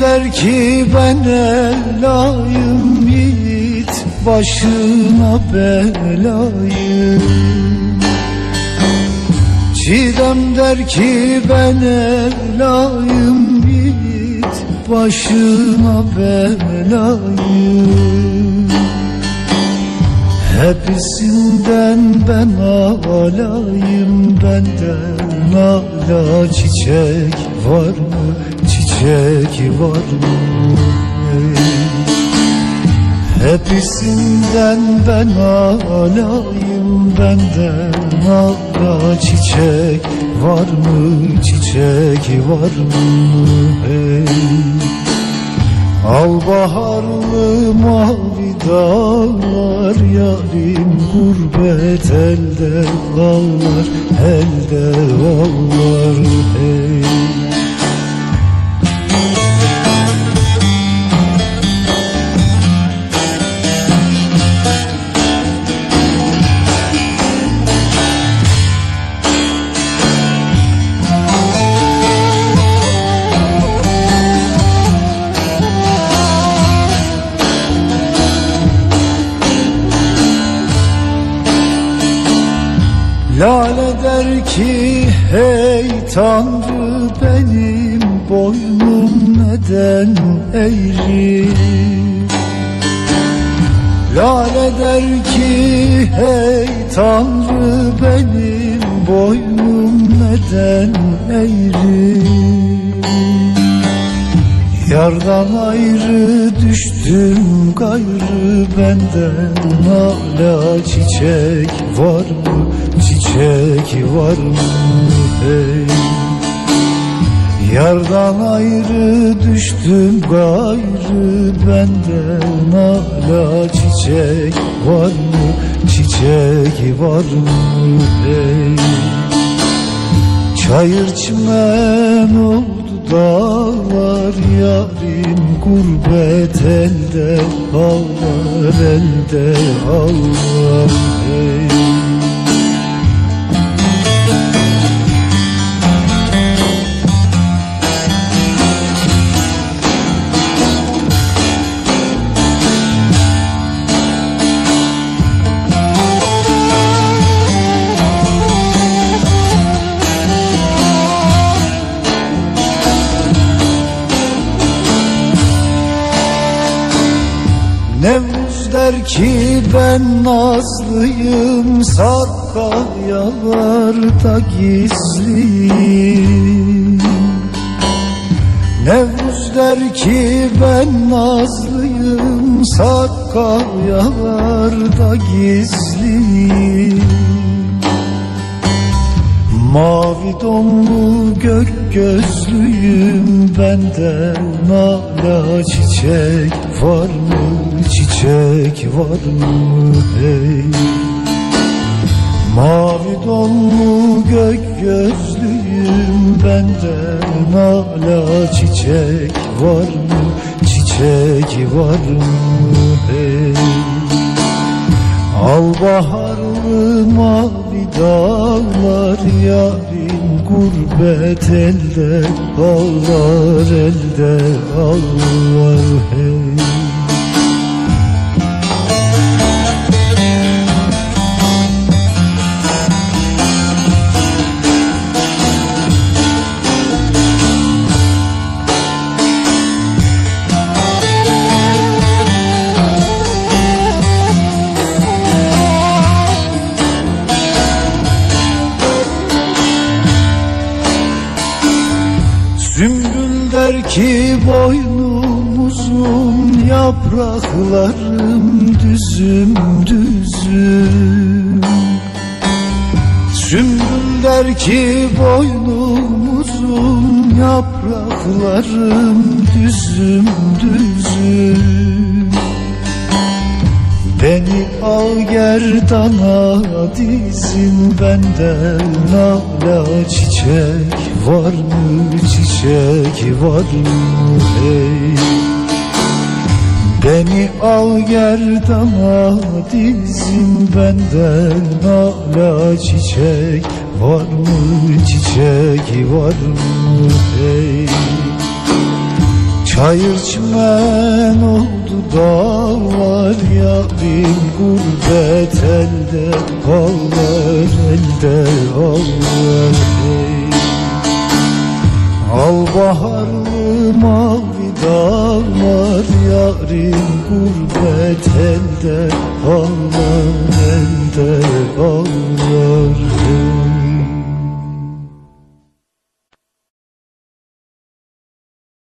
der ki ben elayım yiğit başına belayım Çiğdem der ki ben elayım yiğit başına belayım Hepsinden ben alayım benden ala çiçek var mı çiçek var mı. Hepsinden ben alayım benden ala çiçek var mı çiçek var mı hey. Al baharlı mavi dağlar yarim gurbet elde ağlar elde ağlar hey Lale der ki hey Tanrı benim boynum neden eğri? Lale der ki hey Tanrı benim boynum neden eğri Yardan ayrı düştüm gayrı benden. Hala çiçek var mı? Çiçek var mı? Hey. Yardan ayrı düştüm gayrı benden. Hala çiçek var mı? Çiçek var mı? Hey. Çayır çimen oldu dağlar yarim gurbet elde ağlar elde ağlar Nevruz der ki ben nazlıyım Sarp kayalarda gizliyim. Nevruz der ki ben nazlıyım Sarp kayalarda gizliyim Mavi donlu gök gözlüyüm benden. Hala çiçek var mı? Çiçek var mı? Hey. Mavi donlu gök gözlüyüm benden. Hala çiçek var mı? Çiçek var mı? Hey. Al baharlı mavi dağlar yarim gurbet elde ağlar elde ağlar hey Sümbül der ki boynumuzun yapraklarım düzüm düzüm. Sümbül der ki boynumuzun yapraklarım düzüm düzüm Beni al gerdana dizin benden hala çiçek var mı çiçek var mı hey? Beni al gerdana dizin benden hala çiçek var mı çiçek var mı hey? Çayır çimen oldu dağlar yarim gurbet elde Kollar elde allar ey Al baharlı mavi dağlar yarim gurbet elde Kollar elde allar